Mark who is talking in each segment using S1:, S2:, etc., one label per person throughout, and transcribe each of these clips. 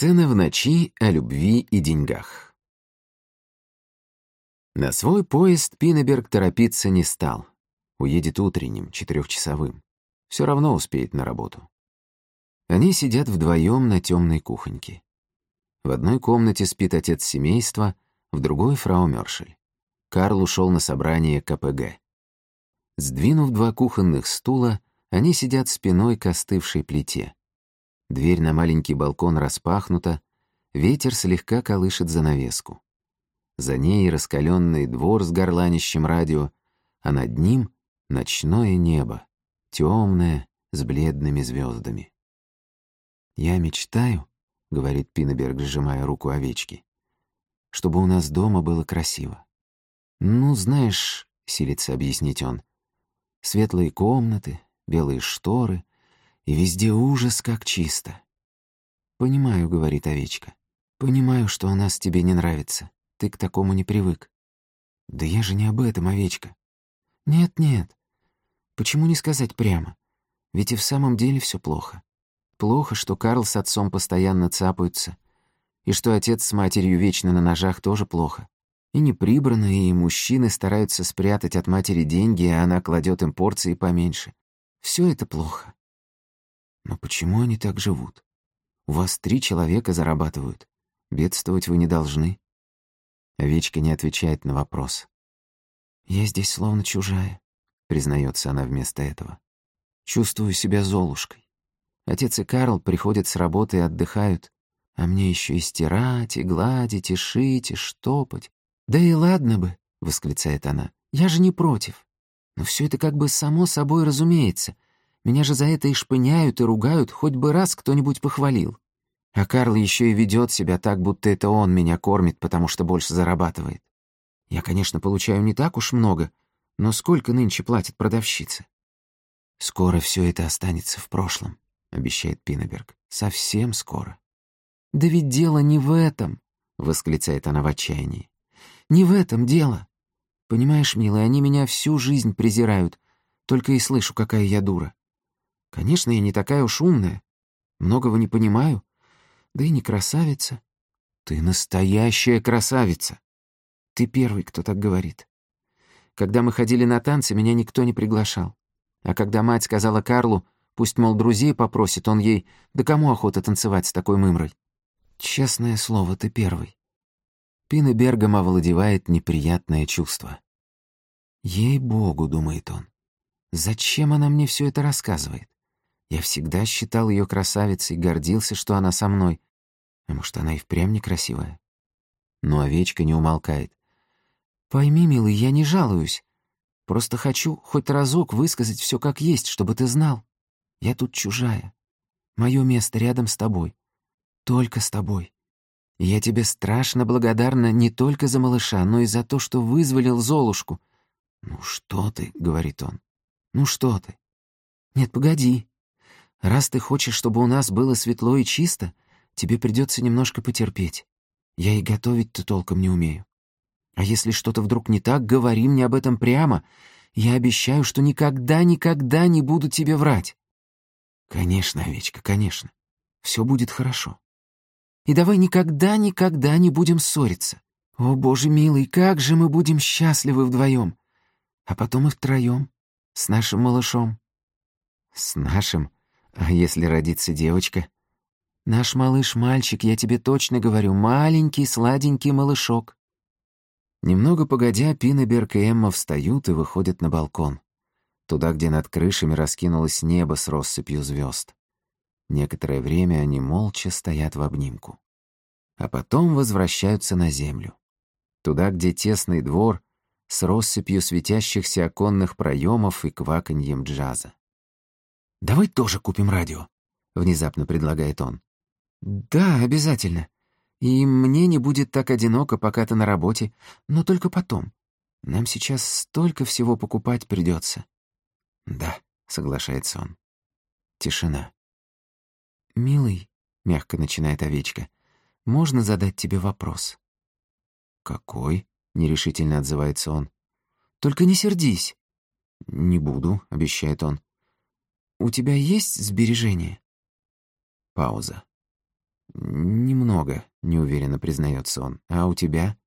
S1: Сцена в ночи о любви и деньгах. На свой поезд Пинеберг торопиться не стал. Уедет утренним, четырехчасовым. Все равно успеет на работу. Они сидят вдвоем на темной кухоньке. В одной комнате спит отец семейства, в другой — фрау Мёршель. Карл ушел на собрание КПГ. Сдвинув два кухонных стула, они сидят спиной к остывшей плите. Дверь на маленький балкон распахнута, ветер слегка колышет занавеску. За ней раскаленный двор с горланищем радио, а над ним — ночное небо, темное, с бледными звездами. «Я мечтаю», — говорит Пинеберг, сжимая руку овечки, «чтобы у нас дома было красиво. Ну, знаешь, — силится объяснить он, — светлые комнаты, белые шторы, и везде ужас, как чисто. «Понимаю», — говорит овечка, — «понимаю, что у нас тебе не нравится. Ты к такому не привык». «Да я же не об этом, овечка». «Нет-нет. Почему не сказать прямо? Ведь и в самом деле все плохо. Плохо, что Карл с отцом постоянно цапаются, и что отец с матерью вечно на ножах тоже плохо. И неприбранные, и мужчины стараются спрятать от матери деньги, а она кладет им порции поменьше. Все это плохо. Но почему они так живут? У вас три человека зарабатывают. Бедствовать вы не должны. Овечка не отвечает на вопрос. «Я здесь словно чужая», — признается она вместо этого. «Чувствую себя золушкой. Отец и Карл приходят с работы и отдыхают, а мне еще и стирать, и гладить, и шить, и штопать. Да и ладно бы, — восклицает она, — я же не против. Но все это как бы само собой разумеется. Меня же за это и шпыняют, и ругают, хоть бы раз кто-нибудь похвалил. А Карл еще и ведет себя так, будто это он меня кормит, потому что больше зарабатывает. Я, конечно, получаю не так уж много, но сколько нынче платит продавщица? Скоро все это останется в прошлом. — обещает Пинеберг. «Совсем скоро». «Да ведь дело не в этом», — восклицает она в отчаянии. «Не в этом дело. Понимаешь, милый, они меня всю жизнь презирают, только и слышу, какая я дура. Конечно, я не такая уж умная, многого не понимаю, да и не красавица. Ты настоящая красавица. Ты первый, кто так говорит. Когда мы ходили на танцы, меня никто не приглашал. А когда мать сказала Карлу, Пусть, мол, друзей попросит, он ей... Да кому охота танцевать с такой мымрой? Честное слово, ты первый. Пина Бергом овладевает неприятное чувство. Ей-богу, думает он. Зачем она мне все это рассказывает? Я всегда считал ее красавицей, гордился, что она со мной. А может, она и впрямь некрасивая? Но овечка не умолкает. Пойми, милый, я не жалуюсь. Просто хочу хоть разок высказать все как есть, чтобы ты знал. Я тут чужая. Мое место рядом с тобой. Только с тобой. И я тебе страшно благодарна не только за малыша, но и за то, что вызволил Золушку. «Ну что ты?» — говорит он. «Ну что ты?» «Нет, погоди. Раз ты хочешь, чтобы у нас было светло и чисто, тебе придется немножко потерпеть. Я и готовить-то толком не умею. А если что-то вдруг не так, говори мне об этом прямо. Я обещаю, что никогда-никогда не буду тебе врать. «Конечно, овечка, конечно. Все будет хорошо. И давай никогда-никогда не будем ссориться. О, боже милый, как же мы будем счастливы вдвоем. А потом и втроем, с нашим малышом». «С нашим? А если родится девочка?» «Наш малыш-мальчик, я тебе точно говорю, маленький сладенький малышок». Немного погодя, Пинеберг и Эмма встают и выходят на балкон туда, где над крышами раскинулось небо с россыпью звезд. Некоторое время они молча стоят в обнимку. А потом возвращаются на землю. Туда, где тесный двор с россыпью светящихся оконных проемов и кваканьем джаза. «Давай тоже купим радио», — внезапно предлагает он. «Да, обязательно. И мне не будет так одиноко, пока ты на работе, но только потом. Нам сейчас столько всего покупать придется. «Да», — соглашается он. Тишина. «Милый», — мягко начинает овечка, — «можно задать тебе вопрос?» «Какой?» — нерешительно отзывается он. «Только не сердись». «Не буду», — обещает он. «У тебя есть сбережения?» Пауза. «Немного», — неуверенно признается он. «А у тебя?»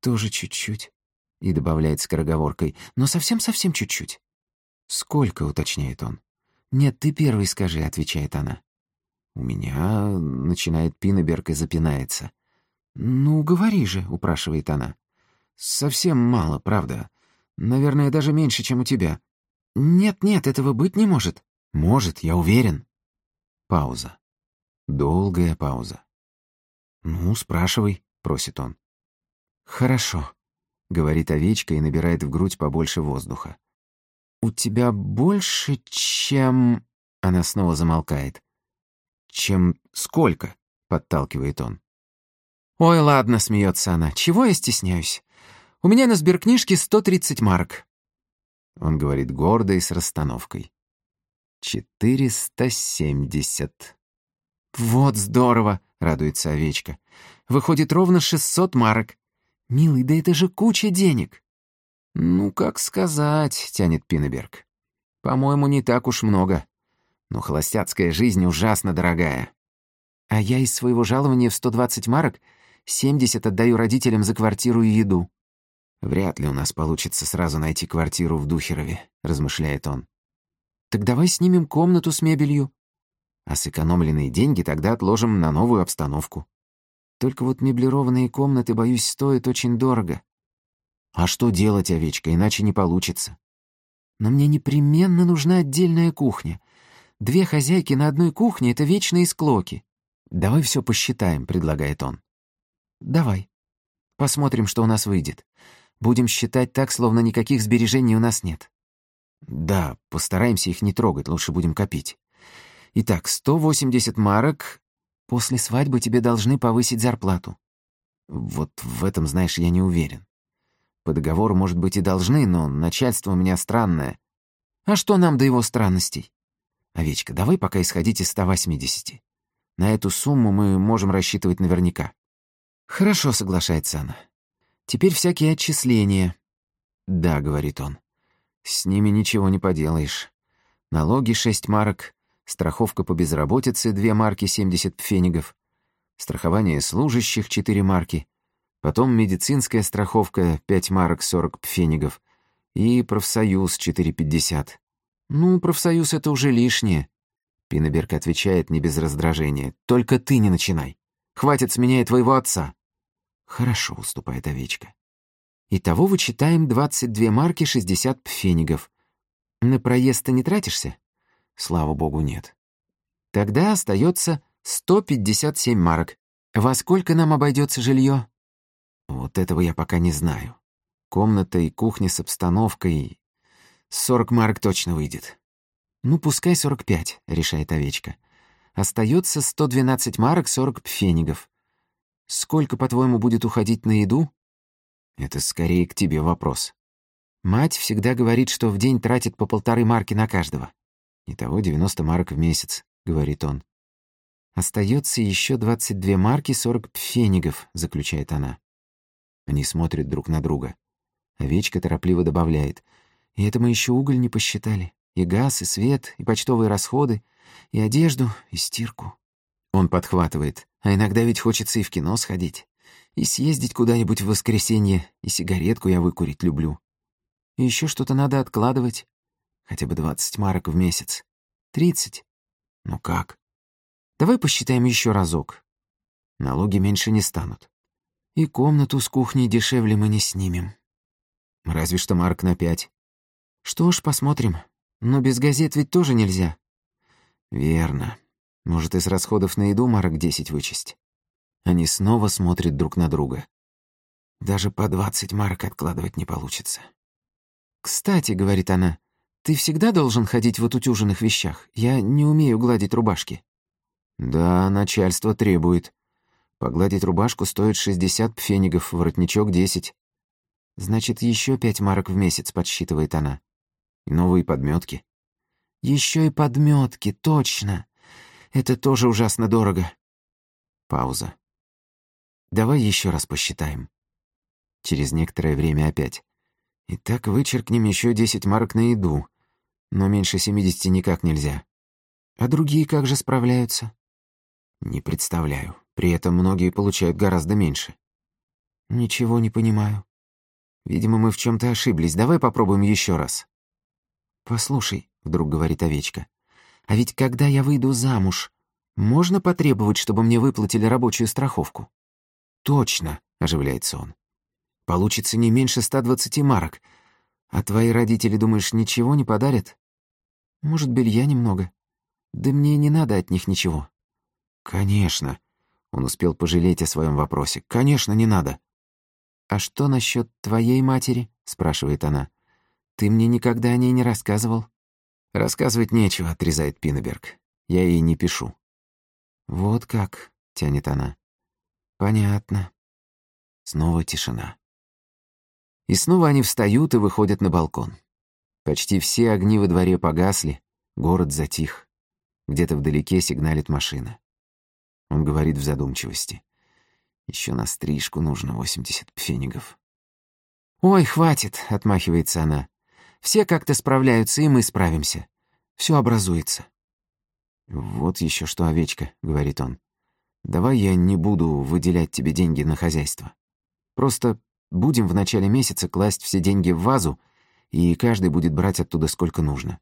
S1: «Тоже чуть-чуть», — и добавляет скороговоркой. «Но совсем-совсем чуть-чуть». «Сколько?» — уточняет он. «Нет, ты первый скажи», — отвечает она. «У меня...» — начинает Пинеберг и запинается. «Ну, говори же», — упрашивает она. «Совсем мало, правда. Наверное, даже меньше, чем у тебя». «Нет-нет, этого быть не может». «Может, я уверен». Пауза. Долгая пауза. «Ну, спрашивай», — просит он. «Хорошо», — говорит овечка и набирает в грудь побольше воздуха. «У тебя больше, чем...» Она снова замолкает. «Чем сколько?» — подталкивает он. «Ой, ладно», — смеется она. «Чего я стесняюсь? У меня на сберкнижке 130 марок». Он говорит гордо и с расстановкой. «Четыреста семьдесят». «Вот здорово!» — радуется овечка. «Выходит ровно шестьсот марок. Милый, да это же куча денег!» «Ну, как сказать», — тянет Пинеберг. «По-моему, не так уж много но холостяцкая жизнь ужасно дорогая. А я из своего жалования в 120 марок 70 отдаю родителям за квартиру и еду. Вряд ли у нас получится сразу найти квартиру в Духерове, размышляет он. Так давай снимем комнату с мебелью. А сэкономленные деньги тогда отложим на новую обстановку. Только вот меблированные комнаты, боюсь, стоят очень дорого. А что делать, овечка, иначе не получится. Но мне непременно нужна отдельная кухня — Две хозяйки на одной кухне — это вечные склоки. Давай все посчитаем, предлагает он. Давай. Посмотрим, что у нас выйдет. Будем считать так, словно никаких сбережений у нас нет. Да, постараемся их не трогать, лучше будем копить. Итак, 180 марок. После свадьбы тебе должны повысить зарплату. Вот в этом, знаешь, я не уверен. По договору, может быть, и должны, но начальство у меня странное. А что нам до его странностей? «Овечка, давай пока исходить из 180. На эту сумму мы можем рассчитывать наверняка». «Хорошо», — соглашается она. «Теперь всякие отчисления». «Да», — говорит он. «С ними ничего не поделаешь. Налоги — 6 марок, страховка по безработице — 2 марки 70 пфенигов, страхование служащих — 4 марки, потом медицинская страховка — 5 марок 40 пфенигов и профсоюз — 4,50. «Ну, профсоюз — это уже лишнее», — Пинеберг отвечает не без раздражения. «Только ты не начинай. Хватит с меня и твоего отца». «Хорошо», — уступает овечка. «Итого вычитаем 22 марки 60 пфенигов. На проезд ты не тратишься?» «Слава богу, нет». «Тогда остается 157 марок. Во сколько нам обойдется жилье? «Вот этого я пока не знаю. Комната и кухня с обстановкой Сорок марок точно выйдет. Ну, пускай сорок пять, решает овечка. Остается сто двенадцать марок сорок пфенигов. Сколько, по-твоему, будет уходить на еду? Это скорее к тебе вопрос. Мать всегда говорит, что в день тратит по полторы марки на каждого. Итого девяносто марок в месяц, говорит он. Остается еще двадцать две марки сорок пфенигов, заключает она. Они смотрят друг на друга. Овечка торопливо добавляет — и это мы еще уголь не посчитали. И газ, и свет, и почтовые расходы, и одежду, и стирку. Он подхватывает. А иногда ведь хочется и в кино сходить. И съездить куда-нибудь в воскресенье, и сигаретку я выкурить люблю. И еще что-то надо откладывать. Хотя бы двадцать марок в месяц. Тридцать. Ну как? Давай посчитаем еще разок. Налоги меньше не станут. И комнату с кухней дешевле мы не снимем. Разве что марк на пять. Что ж, посмотрим. Но без газет ведь тоже нельзя. Верно. Может, из расходов на еду марок десять вычесть. Они снова смотрят друг на друга. Даже по двадцать марок откладывать не получится. «Кстати», — говорит она, — «ты всегда должен ходить в отутюженных вещах. Я не умею гладить рубашки». «Да, начальство требует. Погладить рубашку стоит шестьдесят пфенигов, воротничок — десять. Значит, еще пять марок в месяц, подсчитывает она. И новые подметки. Еще и подметки, точно. Это тоже ужасно дорого. Пауза. Давай еще раз посчитаем. Через некоторое время опять. Итак, вычеркнем еще десять марок на еду. Но меньше семидесяти никак нельзя. А другие как же справляются? Не представляю. При этом многие получают гораздо меньше. Ничего не понимаю. Видимо, мы в чем то ошиблись. Давай попробуем еще раз. Послушай, вдруг говорит овечка, а ведь когда я выйду замуж, можно потребовать, чтобы мне выплатили рабочую страховку? Точно, оживляется он. Получится не меньше 120 марок. А твои родители, думаешь, ничего не подарят? Может, белья немного? Да мне не надо от них ничего. Конечно. Он успел пожалеть о своем вопросе. Конечно, не надо. А что насчет твоей матери? спрашивает она. Ты мне никогда о ней не рассказывал. Рассказывать нечего, отрезает Пинеберг. Я ей не пишу. Вот как, тянет она. Понятно. Снова тишина. И снова они встают и выходят на балкон. Почти все огни во дворе погасли, город затих. Где-то вдалеке сигналит машина. Он говорит в задумчивости. Еще на стрижку нужно 80 пфенигов. «Ой, хватит», — отмахивается она. «Все как-то справляются, и мы справимся. Все образуется». «Вот еще что, овечка», — говорит он. «Давай я не буду выделять тебе деньги на хозяйство. Просто Будем в начале месяца класть все деньги в вазу, и каждый будет брать оттуда сколько нужно.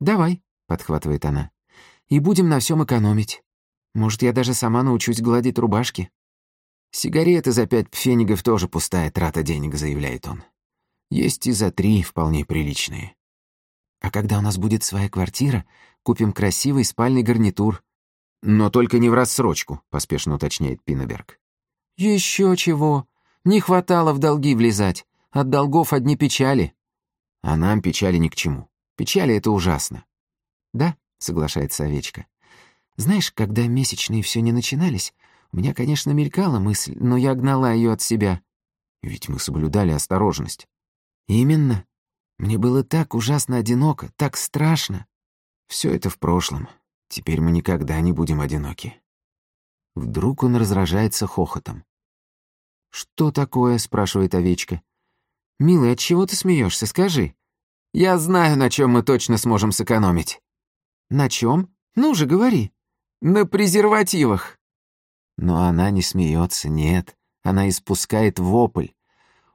S1: «Давай», — подхватывает она, — «и будем на всем экономить. Может, я даже сама научусь гладить рубашки». «Сигареты за пять пфенигов тоже пустая трата денег», — заявляет он. «Есть и за три вполне приличные». «А когда у нас будет своя квартира, купим красивый спальный гарнитур». «Но только не в рассрочку», — поспешно уточняет Пинеберг. «Еще чего», не хватало в долги влезать. От долгов одни печали. А нам печали ни к чему. Печали — это ужасно. Да, соглашается овечка. Знаешь, когда месячные все не начинались, у меня, конечно, мелькала мысль, но я гнала ее от себя. Ведь мы соблюдали осторожность. Именно. Мне было так ужасно одиноко, так страшно. Все это в прошлом. Теперь мы никогда не будем одиноки. Вдруг он разражается хохотом. «Что такое?» — спрашивает овечка. «Милый, от чего ты смеешься? Скажи». «Я знаю, на чем мы точно сможем сэкономить». «На чем? Ну же, говори». «На презервативах». Но она не смеется, нет. Она испускает вопль.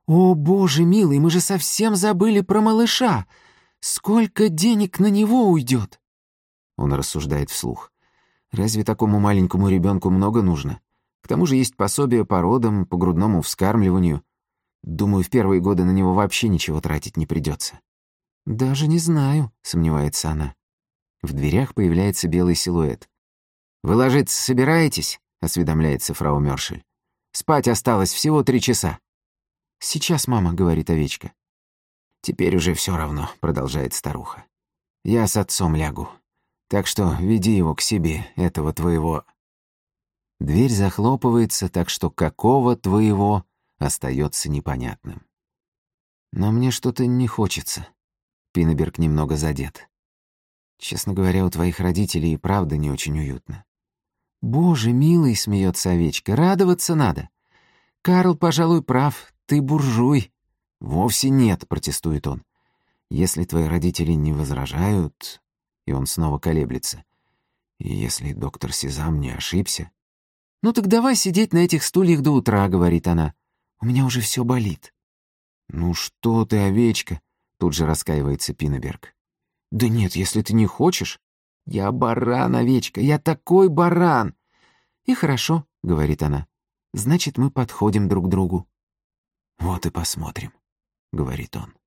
S1: «О, боже милый, мы же совсем забыли про малыша! Сколько денег на него уйдет?» Он рассуждает вслух. «Разве такому маленькому ребенку много нужно? К тому же есть пособие по родам, по грудному вскармливанию. Думаю, в первые годы на него вообще ничего тратить не придется. «Даже не знаю», — сомневается она. В дверях появляется белый силуэт. «Вы ложиться собираетесь?» — осведомляется фрау Мёршель. «Спать осталось всего три часа». «Сейчас, мама», — говорит овечка. «Теперь уже все равно», — продолжает старуха. «Я с отцом лягу. Так что веди его к себе, этого твоего Дверь захлопывается, так что какого твоего остается непонятным. Но мне что-то не хочется. Пинеберг немного задет. Честно говоря, у твоих родителей и правда не очень уютно. «Боже, милый!» — смеется овечка. «Радоваться надо. Карл, пожалуй, прав. Ты буржуй». «Вовсе нет», — протестует он. «Если твои родители не возражают...» И он снова колеблется. «И если доктор Сезам не ошибся...» «Ну так давай сидеть на этих стульях до утра», — говорит она. «У меня уже все болит». «Ну что ты, овечка?» — тут же раскаивается Пинеберг. «Да нет, если ты не хочешь. Я баран, овечка, я такой баран!» «И хорошо», — говорит она. «Значит, мы подходим друг к другу». «Вот и посмотрим», — говорит он.